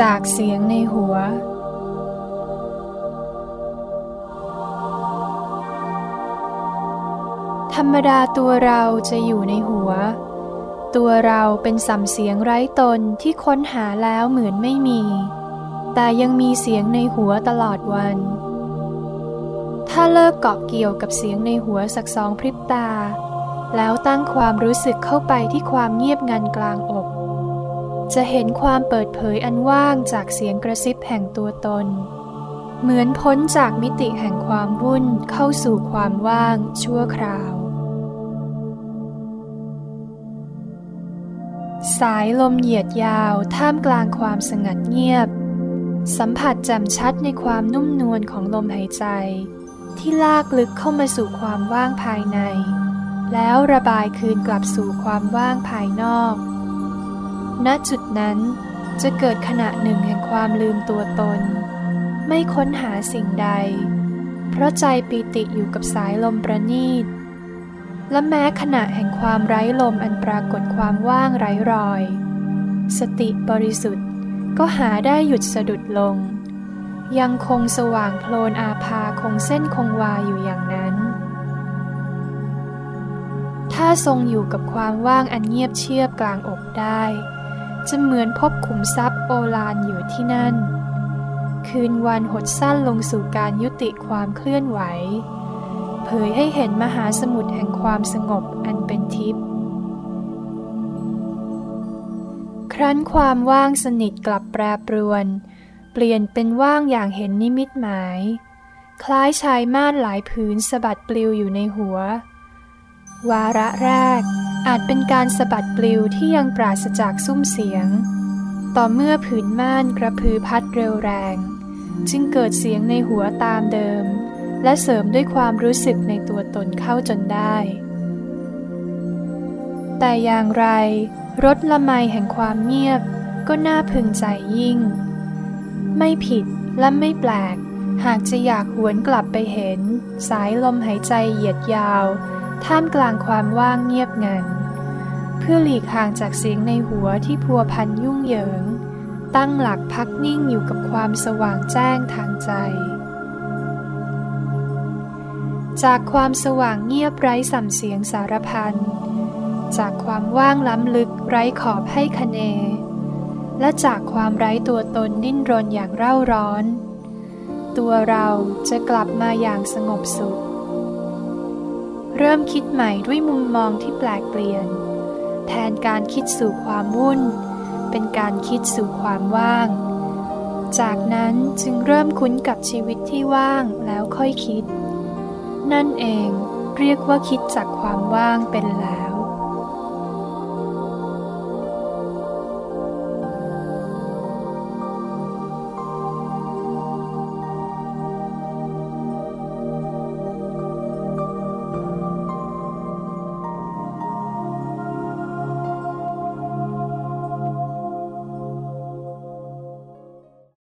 จากเสียงในหัว ธรรมดาตัวเราจะอยู่ในหัว ตัวเราเป็นสัมเสียงไร้ตนที่ค้นหาแล้วเหมือนไม่มี แต่ยังมีเสียงในหัวตลอดวัน ถ้าเลิกเกาะเกี่ยวกับเสียงในหัวสักสองพริบตา แล้วตั้งความรู้สึกเข้าไปที่ความเงียบงันกลางอก จะเห็นความเปิดเผยอันว่างจากเสียงกระซิบแห่งตัวตน เหมือนพ้นจากมิติแห่งความวุ่นเข้าสู่ความว่างชั่วคราว สายลมเหยียดยาวท่ามกลางความสงัดเงียบ สัมผัสแจ่มชัดในความนุ่มนวลของลมหายใจ ที่ลากลึกเข้ามาสู่ความว่างภายใน แล้วระบายคืนกลับสู่ความว่างภายนอก ณจุดนั้นจะเกิดขณะหนึ่งแห่งความลืมตัวตน ไม่ค้นหาสิ่งใด เพราะใจปีติอยู่กับสายลมประณีต และแม้ขณะแห่งความไร้ลมอันปรากฏความว่างไร้รอย สติบริสุทธิ์ก็หาได้หยุดสะดุดลง ยังคงสว่างโพลนอาภาคงเส้นคงวาอยู่อย่างนั้น ถ้าทรงอยู่กับความว่างอันเงียบเชียบกลางอกได้ จะเหมือนพบขุมทรัพย์โอลานอยู่ที่นั่น คืนวันหดสั้นลงสู่การยุติความเคลื่อนไหว เผยให้เห็นมหาสมุทรแห่งความสงบอันเป็นทิพย์ครั้นความว่างสนิทกลับแปรปรวน เปลี่ยนเป็นว่างอย่างเห็นนิมิตหมาย คล้ายชายม่านหลายผืนสะบัดปลิวอยู่ในหัว วาระแรก อาจเป็นการสะบัดปลิวที่ยังปราศจากซุ้มเสียง ต่อเมื่อผืนม่านกระพือพัดเร็วแรง จึงเกิดเสียงในหัวตามเดิม และเสริมด้วยความรู้สึกในตัวตนเข้าจนได้ แต่อย่างไร รถละไมแห่งความเงียบก็น่าพึงใจยิ่ง ไม่ผิดและไม่แปลก หากจะอยากหวนกลับไปเห็น สายลมหายใจเหยียดยาว ท่ามกลางความว่างเงียบงัน เพื่อหลีกห่างจากเสียงในหัวที่พัวพันยุ่งเหยิง ตั้งหลักพักนิ่งอยู่กับความสว่างแจ้งทางใจ จากความสว่างเงียบไร้สัมเสียงสารพัน จากความว่างล้ำลึกไร้ขอบให้คะเน และจากความไร้ตัวตนดิ้นรนอย่างเร่าร้อน ตัวเราจะกลับมาอย่างสงบสุข เริ่มคิดใหม่ด้วยมุมมองที่แปลกเปลี่ยน แทนการคิดสู่ความวุ่น เป็นการคิดสู่ความว่าง จากนั้นจึงเริ่มคุ้นกับชีวิตที่ว่างแล้วค่อยคิด นั่นเองเรียกว่าคิดจากความว่างเป็นแล้ว